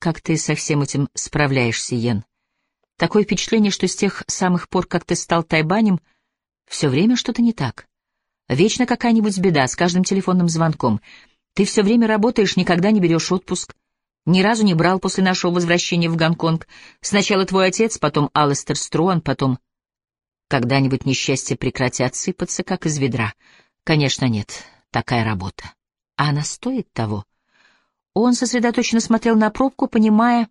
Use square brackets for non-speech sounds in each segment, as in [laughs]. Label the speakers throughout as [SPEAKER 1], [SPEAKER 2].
[SPEAKER 1] как ты со всем этим справляешься, Йен. Такое впечатление, что с тех самых пор, как ты стал тайбанем, все время что-то не так. Вечно какая-нибудь беда с каждым телефонным звонком. Ты все время работаешь, никогда не берешь отпуск. Ни разу не брал после нашего возвращения в Гонконг. Сначала твой отец, потом Алистер Струан, потом... Когда-нибудь несчастья прекратят сыпаться, как из ведра. Конечно, нет. Такая работа. А она стоит того. Он сосредоточенно смотрел на пробку, понимая,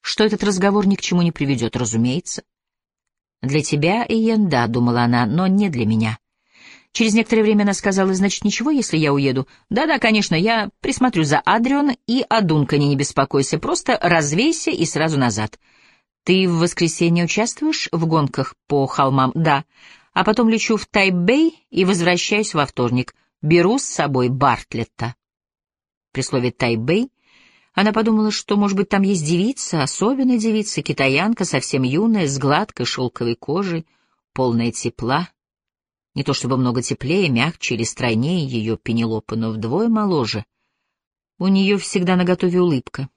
[SPEAKER 1] что этот разговор ни к чему не приведет, разумеется. «Для тебя, Иен, да», — думала она, — «но не для меня». Через некоторое время она сказала, «Значит, ничего, если я уеду?» «Да-да, конечно, я присмотрю за Адрион и о Дункане не беспокойся, просто развейся и сразу назад». «Ты в воскресенье участвуешь в гонках по холмам?» «Да. А потом лечу в Тайбэй и возвращаюсь во вторник. Беру с собой Бартлетта». При слове «Тайбэй» она подумала, что, может быть, там есть девица, особенная девица, китаянка, совсем юная, с гладкой шелковой кожей, полная тепла. Не то чтобы много теплее, мягче или стройнее ее Пенелопы, но вдвое моложе. У нее всегда наготове улыбка.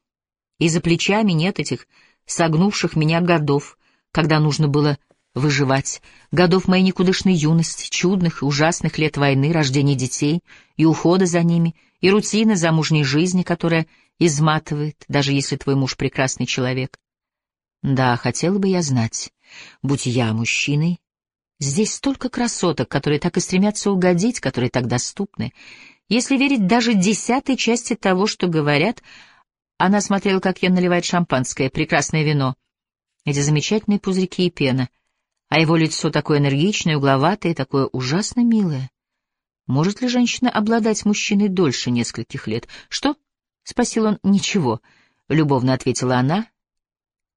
[SPEAKER 1] И за плечами нет этих согнувших меня годов, когда нужно было выживать, годов моей никудышной юности, чудных и ужасных лет войны, рождения детей и ухода за ними, и рутины замужней жизни, которая изматывает, даже если твой муж прекрасный человек. Да, хотела бы я знать, будь я мужчиной, здесь столько красоток, которые так и стремятся угодить, которые так доступны. Если верить даже десятой части того, что говорят, она смотрела, как я наливает шампанское, прекрасное вино, эти замечательные пузырьки и пена — а его лицо такое энергичное, угловатое, такое ужасно милое. Может ли женщина обладать мужчиной дольше нескольких лет? Что? — спросил он. — Ничего, — любовно ответила она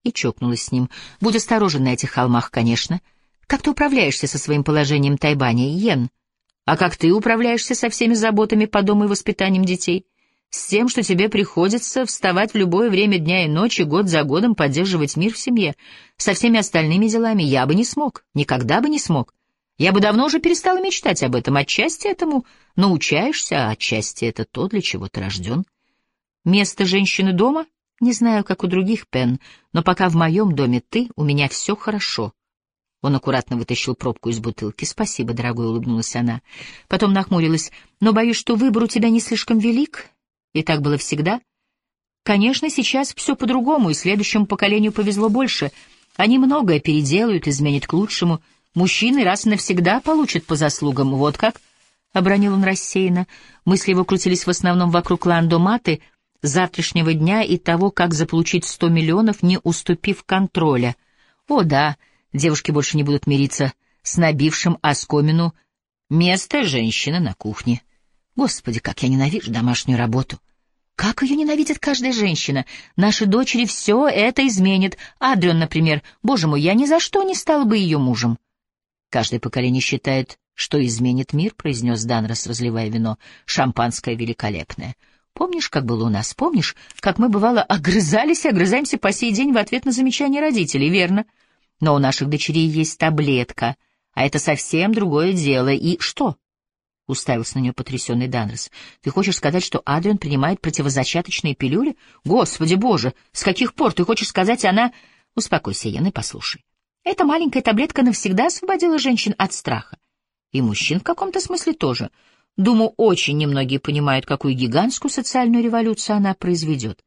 [SPEAKER 1] и чокнулась с ним. — Будь осторожен на этих холмах, конечно. Как ты управляешься со своим положением Тайбани, Йен? А как ты управляешься со всеми заботами по дому и воспитанием детей? С тем, что тебе приходится вставать в любое время дня и ночи, год за годом поддерживать мир в семье. Со всеми остальными делами я бы не смог, никогда бы не смог. Я бы давно уже перестала мечтать об этом. Отчасти этому научаешься, а отчасти это то, для чего ты рожден. Место женщины дома? Не знаю, как у других, Пен, но пока в моем доме ты, у меня все хорошо. Он аккуратно вытащил пробку из бутылки. «Спасибо, дорогой», — улыбнулась она. Потом нахмурилась. «Но боюсь, что выбор у тебя не слишком велик. И так было всегда. Конечно, сейчас все по-другому, и следующему поколению повезло больше. Они многое переделают, изменят к лучшему. Мужчины раз и навсегда получат по заслугам. Вот как? — обронил он рассеянно. Мысли его крутились в основном вокруг ландоматы, завтрашнего дня и того, как заполучить сто миллионов, не уступив контроля. О, да, девушки больше не будут мириться с набившим оскомину место женщины на кухне. Господи, как я ненавижу домашнюю работу. Как ее ненавидит каждая женщина. Наши дочери все это изменят. Адриан, например. Боже мой, я ни за что не стал бы ее мужем. Каждое поколение считает, что изменит мир, произнес Данрос, разливая вино. Шампанское великолепное. Помнишь, как было у нас? Помнишь, как мы, бывало, огрызались и огрызаемся по сей день в ответ на замечания родителей, верно? Но у наших дочерей есть таблетка, а это совсем другое дело. И что? — уставился на нее потрясенный Данрос. — Ты хочешь сказать, что Адриан принимает противозачаточные пилюли? Господи боже, с каких пор ты хочешь сказать, она... Успокойся, Ян, и послушай. Эта маленькая таблетка навсегда освободила женщин от страха. И мужчин в каком-то смысле тоже. Думаю, очень немногие понимают, какую гигантскую социальную революцию она произведет.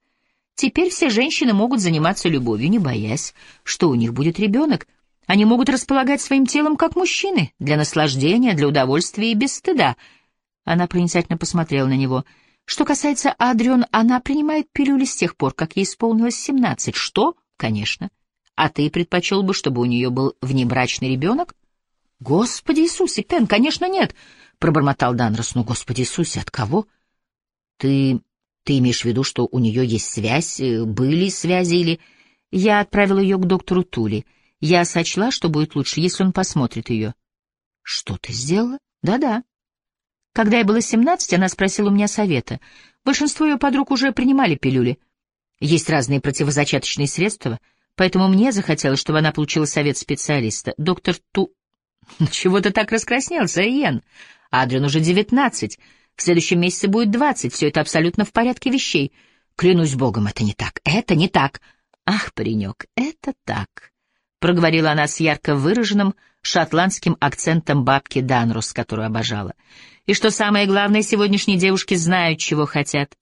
[SPEAKER 1] Теперь все женщины могут заниматься любовью, не боясь, что у них будет ребенок, они могут располагать своим телом как мужчины, для наслаждения, для удовольствия и без стыда. Она проницательно посмотрела на него. Что касается Адрион, она принимает пилюли с тех пор, как ей исполнилось семнадцать. Что? Конечно. А ты предпочел бы, чтобы у нее был внебрачный ребенок? Господи Иисусе, Пен, конечно, нет, — пробормотал Данрос. Ну, Господи Иисусе, от кого? Ты... ты имеешь в виду, что у нее есть связь, э, были связи или... Я отправил ее к доктору Тули. Я сочла, что будет лучше, если он посмотрит ее. Что ты сделала? Да-да. Когда я была семнадцать, она спросила у меня совета. Большинство ее подруг уже принимали пилюли. Есть разные противозачаточные средства, поэтому мне захотелось, чтобы она получила совет специалиста. Доктор Ту... [laughs] Чего ты так раскраснелся, Иен? Адриан уже девятнадцать. В следующем месяце будет двадцать. Все это абсолютно в порядке вещей. Клянусь богом, это не так. Это не так. Ах, паренек, это так. Проговорила она с ярко выраженным шотландским акцентом бабки Данрос, которую обожала. И что самое главное, сегодняшние девушки знают, чего хотят.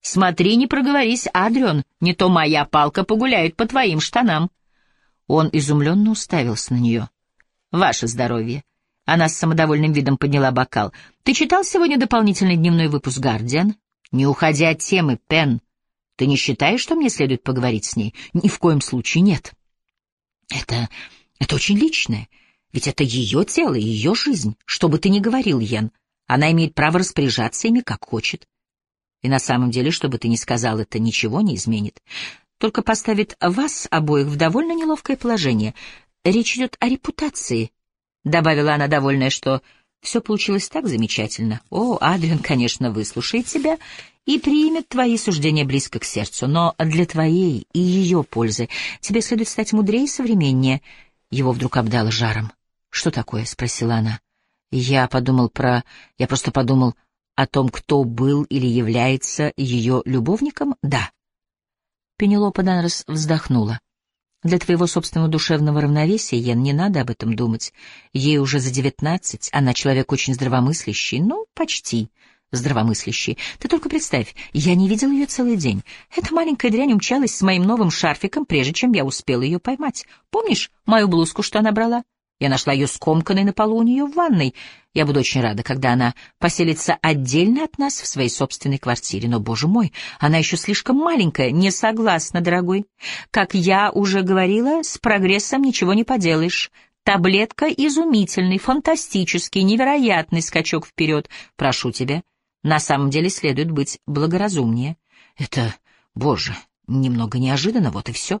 [SPEAKER 1] Смотри, не проговорись, Адрион, не то моя палка погуляет по твоим штанам. Он изумленно уставился на нее. Ваше здоровье. Она с самодовольным видом подняла бокал. Ты читал сегодня дополнительный дневной выпуск «Гардиан»? Не уходи от темы, Пен. Ты не считаешь, что мне следует поговорить с ней? Ни в коем случае нет. Это... это очень личное. Ведь это ее тело и ее жизнь. Что бы ты ни говорил, Йен, она имеет право распоряжаться ими как хочет. И на самом деле, что бы ты ни сказал, это ничего не изменит. Только поставит вас обоих в довольно неловкое положение. Речь идет о репутации, — добавила она, довольная, что все получилось так замечательно. О, Адриан, конечно, выслушает тебя и примет твои суждения близко к сердцу, но для твоей и ее пользы тебе следует стать мудрее и современнее. Его вдруг обдало жаром. «Что такое?» — спросила она. Я подумал про... Я просто подумал о том, кто был или является ее любовником? Да. Пенелопа Данрос вздохнула. Для твоего собственного душевного равновесия, Йен, не надо об этом думать. Ей уже за девятнадцать, она человек очень здравомыслящий, ну, почти здравомыслящий. Ты только представь, я не видел ее целый день. Эта маленькая дрянь умчалась с моим новым шарфиком, прежде чем я успел ее поймать. Помнишь мою блузку, что она брала? Я нашла ее скомканной на полу у нее в ванной. Я буду очень рада, когда она поселится отдельно от нас в своей собственной квартире. Но, боже мой, она еще слишком маленькая. Не согласна, дорогой. Как я уже говорила, с прогрессом ничего не поделаешь. Таблетка изумительный, фантастический, невероятный скачок вперед. Прошу тебя, на самом деле следует быть благоразумнее. Это, боже, немного неожиданно, вот и все.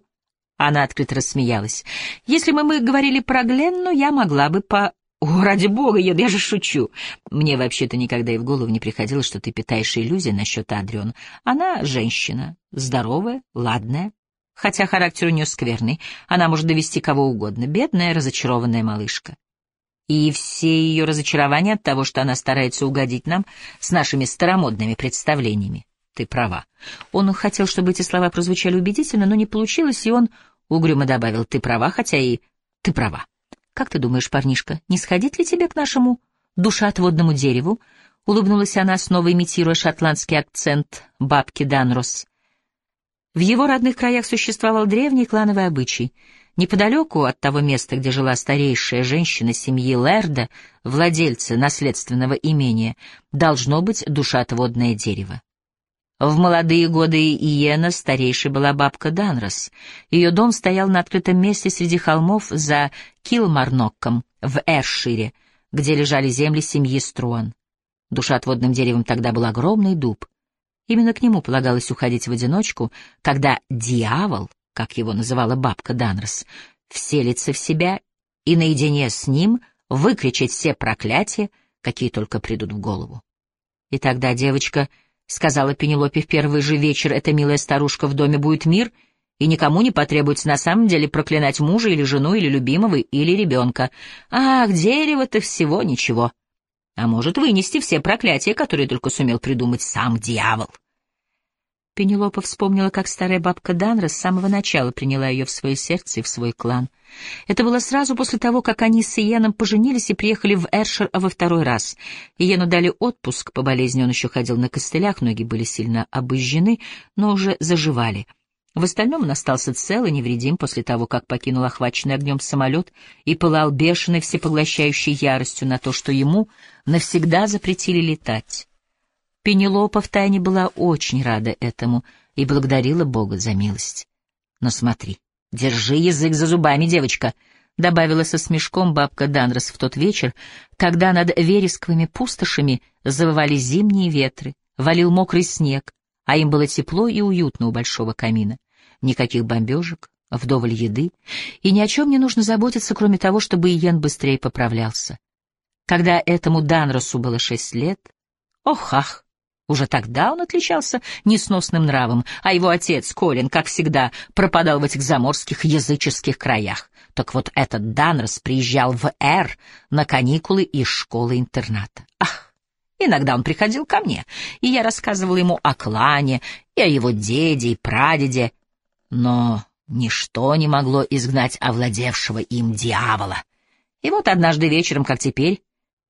[SPEAKER 1] Она открыто рассмеялась. Если бы мы говорили про Гленну, я могла бы по... О, ради бога, я даже шучу. Мне вообще-то никогда и в голову не приходило, что ты питаешь иллюзии насчет Адрион. Она женщина, здоровая, ладная, хотя характер у нее скверный. Она может довести кого угодно. Бедная, разочарованная малышка. И все ее разочарования от того, что она старается угодить нам с нашими старомодными представлениями. Ты права. Он хотел, чтобы эти слова прозвучали убедительно, но не получилось, и он угрюмо добавил «ты права», хотя и «ты права». «Как ты думаешь, парнишка, не сходить ли тебе к нашему душеотводному дереву?» — улыбнулась она, снова имитируя шотландский акцент бабки Данрос. В его родных краях существовал древний клановый обычай — Неподалеку от того места, где жила старейшая женщина семьи Лерда, владельца наследственного имения, должно быть душеотводное дерево. В молодые годы Иена старейшей была бабка Данрос. Ее дом стоял на открытом месте среди холмов за Килмарнокком в Эршире, где лежали земли семьи Струан. Душеотводным деревом тогда был огромный дуб. Именно к нему полагалось уходить в одиночку, когда дьявол как его называла бабка Данрос, вселиться в себя и наедине с ним выкричать все проклятия, какие только придут в голову. И тогда девочка сказала Пенелопе в первый же вечер, эта милая старушка в доме будет мир, и никому не потребуется на самом деле проклинать мужа или жену, или любимого, или ребенка. Ах, дерево-то всего ничего. А может вынести все проклятия, которые только сумел придумать сам дьявол. Пенелопа вспомнила, как старая бабка Данра с самого начала приняла ее в свое сердце и в свой клан. Это было сразу после того, как они с Иеном поженились и приехали в Эршер во второй раз. Иену дали отпуск, по болезни он еще ходил на костылях, ноги были сильно обожжены, но уже заживали. В остальном он остался цел и невредим после того, как покинул охваченный огнем самолет и пылал бешеной всепоглощающей яростью на то, что ему навсегда запретили летать. Пенелопа втайне была очень рада этому и благодарила Бога за милость. Но смотри, держи язык за зубами, девочка, — добавила со смешком бабка Данрос в тот вечер, когда над вересковыми пустошами завывали зимние ветры, валил мокрый снег, а им было тепло и уютно у большого камина. Никаких бомбежек, вдоволь еды, и ни о чем не нужно заботиться, кроме того, чтобы Иен быстрее поправлялся. Когда этому Данросу было шесть лет, ох, ах, уже тогда он отличался несносным нравом, а его отец, Колин, как всегда, пропадал в этих заморских языческих краях. Так вот этот Данрос приезжал в Эр на каникулы из школы-интерната. Ах, иногда он приходил ко мне, и я рассказывал ему о клане и о его деде и прадеде, но ничто не могло изгнать овладевшего им дьявола. И вот однажды вечером, как теперь,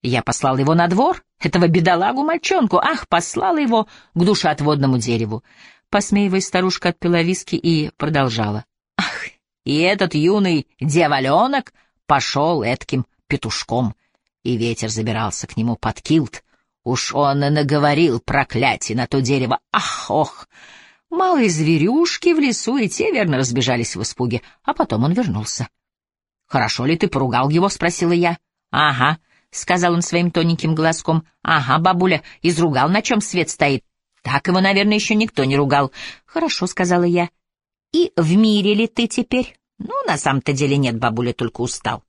[SPEAKER 1] я послал его на двор, этого бедолагу-мальчонку, ах, послала его к душеотводному дереву. Посмеиваясь, старушка отпила виски и продолжала. Ах, и этот юный дьяволенок пошел этким петушком, и ветер забирался к нему под килт. Уж он и наговорил проклятие на то дерево. Ах, ох! Малые зверюшки в лесу и те верно разбежались в испуге, а потом он вернулся. «Хорошо ли ты поругал его?» — спросила я. «Ага», — сказал он своим тоненьким голоском. «Ага, бабуля, изругал, на чем свет стоит. Так его, наверное, еще никто не ругал». «Хорошо», — сказала я. «И в мире ли ты теперь?» «Ну, на самом-то деле нет, бабуля только устал».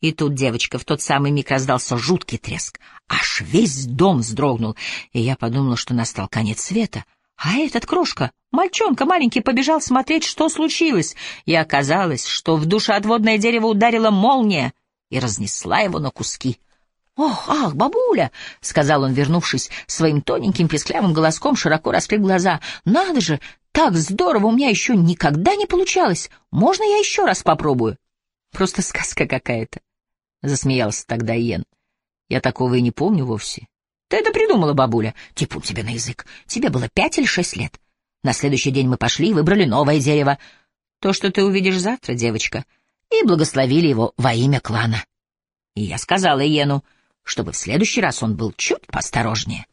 [SPEAKER 1] И тут, девочка, в тот самый миг раздался жуткий треск. Аж весь дом вздрогнул, и я подумала, что настал конец света. А этот крошка, мальчонка маленький, побежал смотреть, что случилось, и оказалось, что в душеотводное дерево ударила молния и разнесла его на куски. «Ох, ах, бабуля!» — сказал он, вернувшись своим тоненьким песклявым голоском, широко раскрыв глаза. «Надо же! Так здорово! У меня еще никогда не получалось! Можно я еще раз попробую?» «Просто сказка какая-то!» — засмеялся тогда Иен. «Я такого и не помню вовсе». «Ты это придумала, бабуля?» «Типун тебе на язык. Тебе было пять или шесть лет. На следующий день мы пошли и выбрали новое дерево. То, что ты увидишь завтра, девочка. И благословили его во имя клана. И я сказала Иену, чтобы в следующий раз он был чуть поосторожнее».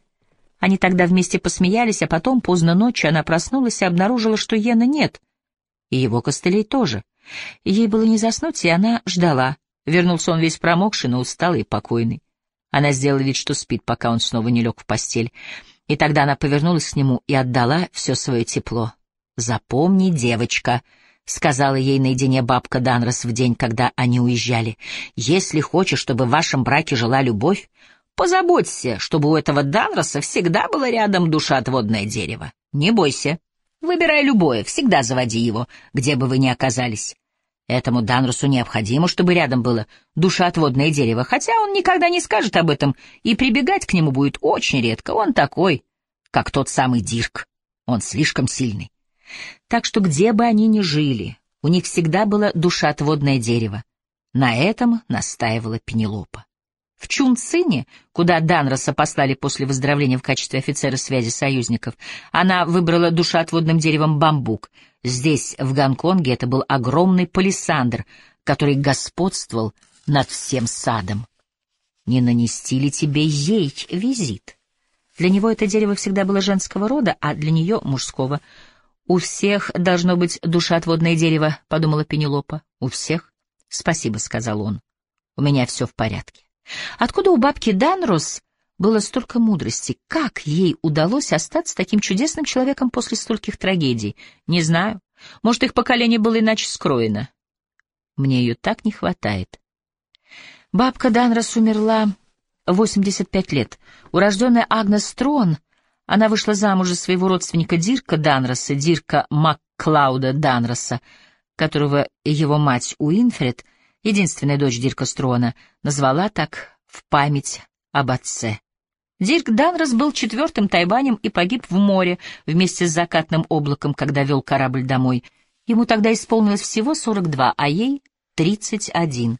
[SPEAKER 1] Они тогда вместе посмеялись, а потом, поздно ночью, она проснулась и обнаружила, что Йена нет. И его костылей тоже. Ей было не заснуть, и она ждала, Вернулся он весь промокший, но усталый и покойный. Она сделала вид, что спит, пока он снова не лег в постель. И тогда она повернулась к нему и отдала все свое тепло. «Запомни, девочка», — сказала ей наедине бабка Данрос в день, когда они уезжали, «если хочешь, чтобы в вашем браке жила любовь, позаботься, чтобы у этого Данроса всегда было рядом душеотводное дерево. Не бойся. Выбирай любое, всегда заводи его, где бы вы ни оказались. Этому Данрусу необходимо, чтобы рядом было душеотводное дерево, хотя он никогда не скажет об этом, и прибегать к нему будет очень редко. Он такой, как тот самый Дирк. Он слишком сильный. Так что где бы они ни жили, у них всегда было душеотводное дерево. На этом настаивала Пенелопа. В Чунцине, куда Данроса послали после выздоровления в качестве офицера связи союзников, она выбрала душеотводным деревом бамбук. Здесь, в Гонконге, это был огромный палисандр, который господствовал над всем садом. Не нанести ли тебе ей визит? Для него это дерево всегда было женского рода, а для нее — мужского. «У всех должно быть душеотводное дерево», — подумала Пенелопа. «У всех?» «Спасибо», — сказал он. «У меня все в порядке». Откуда у бабки Данрос было столько мудрости? Как ей удалось остаться таким чудесным человеком после стольких трагедий? Не знаю. Может, их поколение было иначе скроено. Мне ее так не хватает. Бабка Данрос умерла в 85 лет. Урожденная Агнес Трон, она вышла замуж за своего родственника Дирка Данроса, Дирка Макклауда Данроса, которого его мать Уинфред — единственная дочь Дирка Строна, назвала так в память об отце. Дирк Данрос был четвертым тайбанем и погиб в море вместе с закатным облаком, когда вел корабль домой. Ему тогда исполнилось всего 42, а ей — 31.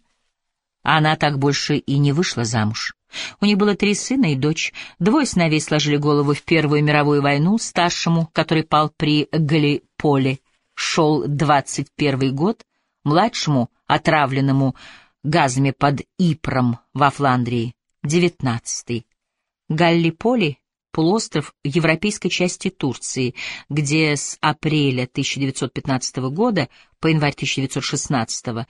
[SPEAKER 1] Она так больше и не вышла замуж. У них было три сына и дочь. Двое сыновей сложили голову в Первую мировую войну, старшему, который пал при Галиполе, шел 21 год, младшему, отравленному газами под Ипром во Фландрии, девятнадцатый. Галлиполи — полуостров европейской части Турции, где с апреля 1915 года по январь 1916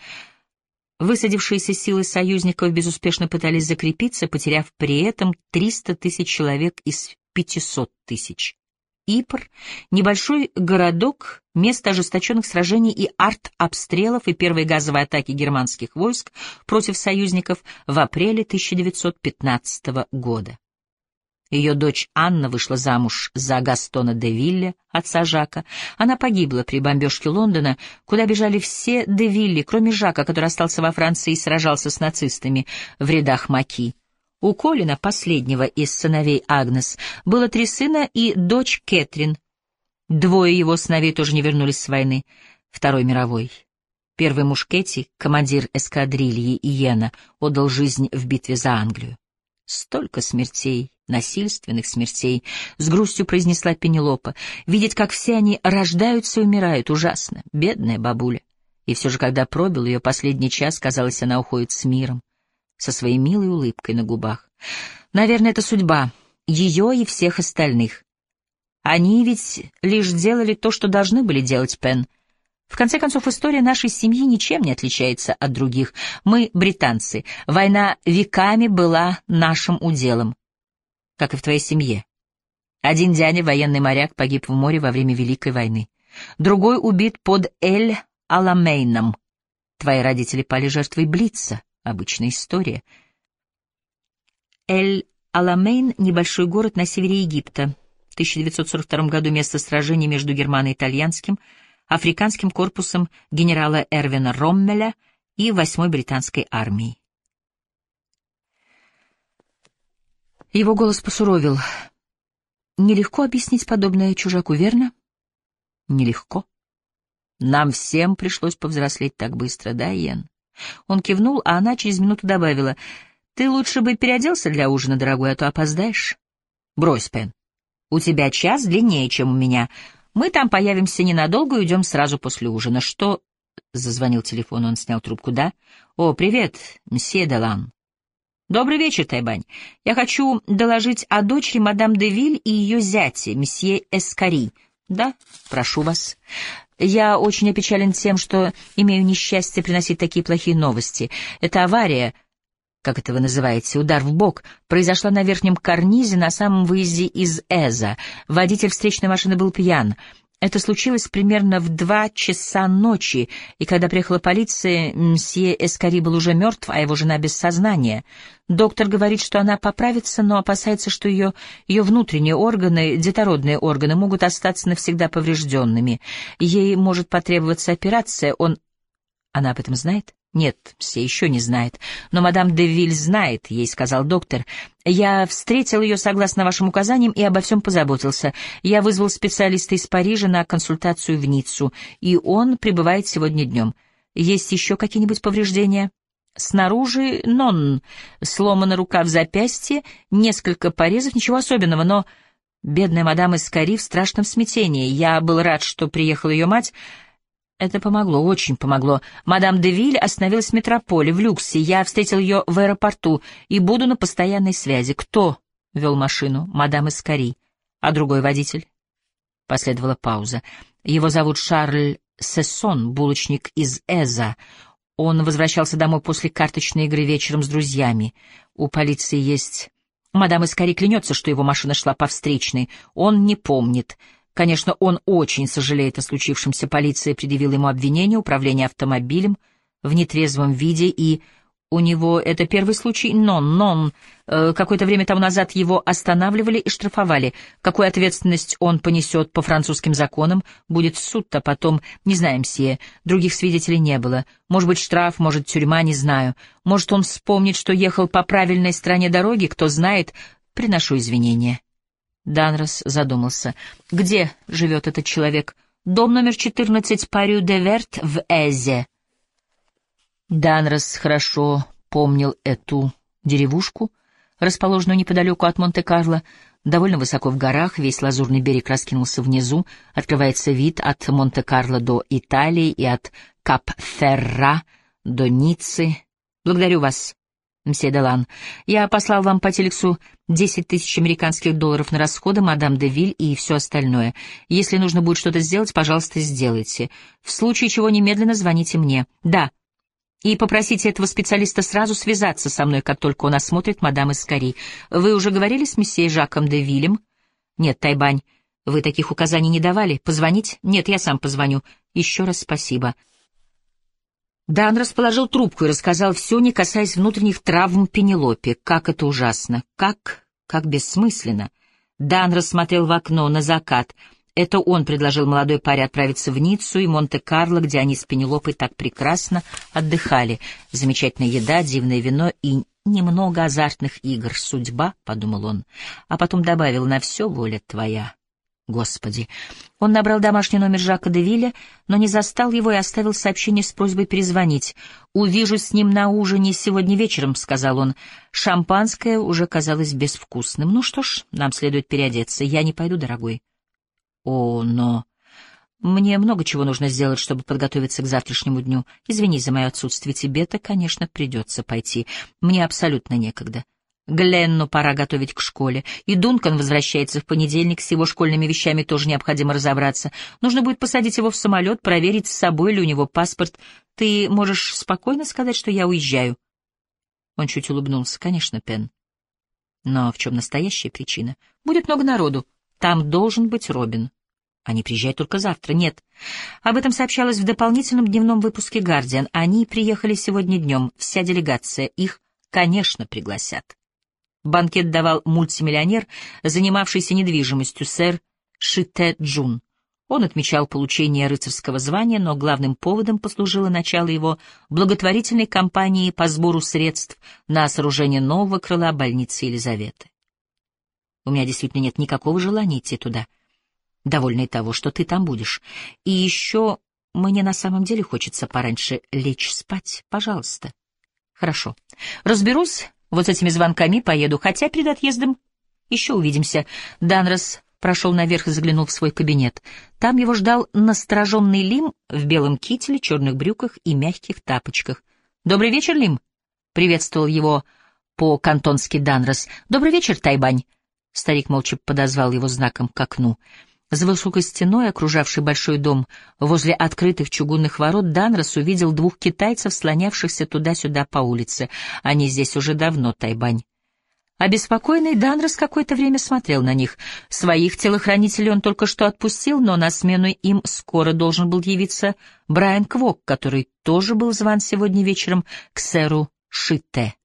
[SPEAKER 1] высадившиеся силы союзников безуспешно пытались закрепиться, потеряв при этом 300 тысяч человек из 500 тысяч. Ипр — небольшой городок, место ожесточенных сражений и арт-обстрелов и первой газовой атаки германских войск против союзников в апреле 1915 года. Ее дочь Анна вышла замуж за Гастона де Вилля, отца Жака. Она погибла при бомбежке Лондона, куда бежали все де Вилли, кроме Жака, который остался во Франции и сражался с нацистами в рядах Маки. У Колина, последнего из сыновей Агнес, было три сына и дочь Кэтрин. Двое его сыновей тоже не вернулись с войны Второй мировой. Первый мушкетти, командир эскадрильи Иена, отдал жизнь в битве за Англию. Столько смертей, насильственных смертей, с грустью произнесла Пенелопа. Видеть, как все они рождаются и умирают, ужасно, бедная бабуля. И все же, когда пробил ее последний час, казалось, она уходит с миром, со своей милой улыбкой на губах. Наверное, это судьба, ее и всех остальных. Они ведь лишь делали то, что должны были делать, Пен. В конце концов, история нашей семьи ничем не отличается от других. Мы британцы. Война веками была нашим уделом. Как и в твоей семье. Один дядя, военный моряк, погиб в море во время Великой войны. Другой убит под Эль-Аламейном. Твои родители пали жертвой Блица. Обычная история. Эль-Аламейн — небольшой город на севере Египта. 1942 году место сражения между германо-итальянским, африканским корпусом генерала Эрвина Роммеля и 8-й британской армией. Его голос посуровил. Нелегко объяснить подобное чужаку, верно? Нелегко. Нам всем пришлось повзрослеть так быстро, да, Йен? Он кивнул, а она через минуту добавила, «Ты лучше бы переоделся для ужина, дорогой, а то опоздаешь». «Брось, Пен. У тебя час длиннее, чем у меня. Мы там появимся ненадолго и уйдем сразу после ужина. Что...» Зазвонил телефон, он снял трубку. «Да? О, привет, мсье Делан». «Добрый вечер, Тайбань. Я хочу доложить о дочери мадам Девиль и ее зяте, месье Эскари. Да, прошу вас. Я очень опечален тем, что имею несчастье приносить такие плохие новости. Это авария как это вы называете, удар в бок, произошла на верхнем карнизе на самом выезде из Эза. Водитель встречной машины был пьян. Это случилось примерно в два часа ночи, и когда приехала полиция, мсье Эскари был уже мертв, а его жена без сознания. Доктор говорит, что она поправится, но опасается, что ее, ее внутренние органы, детородные органы, могут остаться навсегда поврежденными. Ей может потребоваться операция, он... Она об этом знает? Нет, все еще не знает. Но мадам де Виль знает, ей сказал доктор. Я встретил ее согласно вашим указаниям и обо всем позаботился. Я вызвал специалиста из Парижа на консультацию в Ниццу, и он прибывает сегодня днем. Есть еще какие-нибудь повреждения? Снаружи нон, сломана рука в запястье, несколько порезов, ничего особенного, но... Бедная мадам Искари в страшном смятении. Я был рад, что приехала ее мать, это помогло, очень помогло. Мадам де Виль остановилась в метрополе, в люксе. Я встретил ее в аэропорту и буду на постоянной связи. Кто вел машину? Мадам Искари. А другой водитель? Последовала пауза. Его зовут Шарль Сессон, булочник из Эза. Он возвращался домой после карточной игры вечером с друзьями. У полиции есть... Мадам Искари клянется, что его машина шла по встречной. Он не помнит. Конечно, он очень сожалеет о случившемся. Полиция предъявила ему обвинение, управление автомобилем в нетрезвом виде, и у него это первый случай, нон, нон. Э, какое-то время тому назад его останавливали и штрафовали. Какую ответственность он понесет по французским законам? Будет суд-то потом, не знаем все. Других свидетелей не было. Может быть, штраф, может, тюрьма, не знаю. Может, он вспомнит, что ехал по правильной стороне дороги, кто знает. Приношу извинения. Данрос задумался. «Где живет этот человек?» «Дом номер 14 Парю де Верт в Эзе». Данрос хорошо помнил эту деревушку, расположенную неподалеку от Монте-Карло, довольно высоко в горах, весь лазурный берег раскинулся внизу, открывается вид от Монте-Карло до Италии и от Кап-Ферра до Ниццы. Благодарю вас, мсье Делан. Я послал вам по телексу десять тысяч американских долларов на расходы, мадам де Виль и все остальное. Если нужно будет что-то сделать, пожалуйста, сделайте. В случае чего немедленно звоните мне. Да. И попросите этого специалиста сразу связаться со мной, как только он осмотрит мадам Искари. Вы уже говорили с месье Жаком де Вилем? Нет, Тайбань, вы таких указаний не давали. Позвонить? Нет, я сам позвоню. Еще раз спасибо. Дан расположил трубку и рассказал все, не касаясь внутренних травм Пенелопе. Как это ужасно! Как... как бессмысленно! Дан рассмотрел в окно на закат. Это он предложил молодой паре отправиться в Ниццу и Монте-Карло, где они с Пенелопой так прекрасно отдыхали. Замечательная еда, дивное вино и немного азартных игр. Судьба, — подумал он, а потом добавил, — на все воля твоя. Господи. Он набрал домашний номер Жака де Вилля, но не застал его и оставил сообщение с просьбой перезвонить. «Увижу с ним на ужине сегодня вечером», — сказал он. Шампанское уже казалось безвкусным. «Ну что ж, нам следует переодеться. Я не пойду, дорогой». «О, но...» «Мне много чего нужно сделать, чтобы подготовиться к завтрашнему дню. Извини за мое отсутствие. Тебе-то, конечно, придется пойти. Мне абсолютно некогда». Гленну пора готовить к школе, и Дункан возвращается в понедельник, с его школьными вещами тоже необходимо разобраться. Нужно будет посадить его в самолет, проверить, с собой ли у него паспорт. Ты можешь спокойно сказать, что я уезжаю?» Он чуть улыбнулся. «Конечно, Пен. Но в чем настоящая причина? Будет много народу. Там должен быть Робин. Они приезжают только завтра. Нет. Об этом сообщалось в дополнительном дневном выпуске «Гардиан». Они приехали сегодня днем. Вся делегация. Их, конечно, пригласят. Банкет давал мультимиллионер, занимавшийся недвижимостью, сэр Шите Джун. Он отмечал получение рыцарского звания, но главным поводом послужило начало его благотворительной кампании по сбору средств на сооружение нового крыла больницы Елизаветы. У меня действительно нет никакого желания идти туда, довольна и того, что ты там будешь. И еще мне на самом деле хочется пораньше лечь спать, пожалуйста. Хорошо. Разберусь вот с этими звонками поеду, хотя перед отъездом еще увидимся. Данрос прошел наверх и заглянул в свой кабинет. Там его ждал настороженный Лим в белом кителе, черных брюках и мягких тапочках. «Добрый вечер, Лим!» — приветствовал его по-кантонски Данрос. «Добрый вечер, Тайбань!» Старик молча подозвал его знаком к окну. За высокой стеной, окружавшей большой дом, возле открытых чугунных ворот, Данрос увидел двух китайцев, слонявшихся туда-сюда по улице. Они здесь уже давно, Тайбань. Обеспокоенный Данрос какое-то время смотрел на них. Своих телохранителей он только что отпустил, но на смену им скоро должен был явиться Брайан Квок, который тоже был зван сегодня вечером к сэру Шите.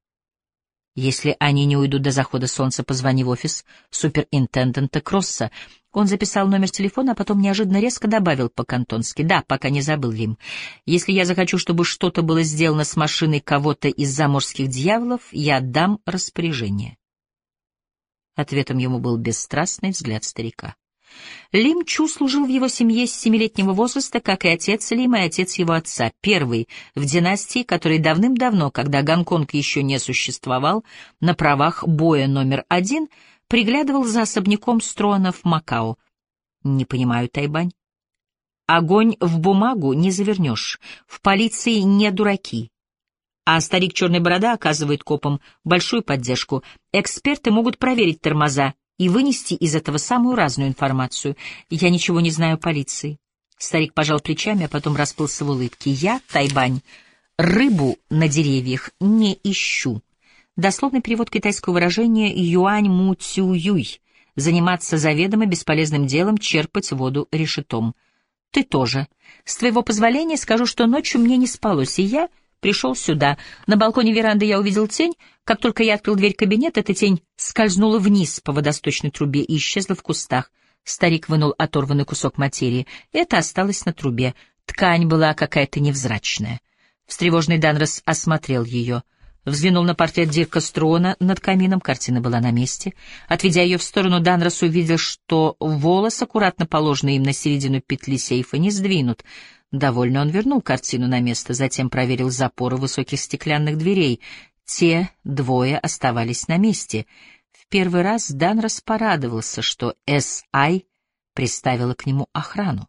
[SPEAKER 1] Если они не уйдут до захода солнца, позвони в офис суперинтендента Кросса. Он записал номер телефона, а потом неожиданно резко добавил по-кантонски. «Да, пока не забыл, Лим. Если я захочу, чтобы что-то было сделано с машиной кого-то из заморских дьяволов, я дам распоряжение». Ответом ему был бесстрастный взгляд старика. Лим Чу служил в его семье с семилетнего возраста, как и отец Лима и отец его отца, первый в династии, который давным-давно, когда Гонконг еще не существовал, на правах боя номер один — приглядывал за особняком Стронов Макао. Не понимаю, Тайбань. Огонь в бумагу не завернешь, в полиции не дураки. А старик Черной Борода оказывает копам большую поддержку. Эксперты могут проверить тормоза и вынести из этого самую разную информацию. Я ничего не знаю о полиции. Старик пожал плечами, а потом расплылся в улыбке. Я, Тайбань, рыбу на деревьях не ищу. Дословный перевод китайского выражения «юань му цю юй» — заниматься заведомо бесполезным делом, черпать воду решетом. Ты тоже. С твоего позволения скажу, что ночью мне не спалось, и я пришел сюда. На балконе веранды я увидел тень. Как только я открыл дверь кабинета, эта тень скользнула вниз по водосточной трубе и исчезла в кустах. Старик вынул оторванный кусок материи. Это осталось на трубе. Ткань была какая-то невзрачная. Встревожный Данрос осмотрел ее — Взглянул на портрет Дирка Строна над камином, картина была на месте. Отведя ее в сторону, Данрос увидел, что волос, аккуратно положенный им на середину петли сейфа, не сдвинут. Довольно он вернул картину на место, затем проверил запоры высоких стеклянных дверей. Те двое оставались на месте. В первый раз Данрос порадовался, что С.I. приставила к нему охрану.